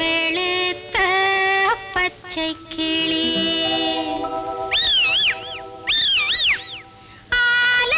വെളുത്ത പച്ചക്കിളി. ആല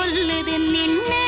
சொல்லுது நின்ன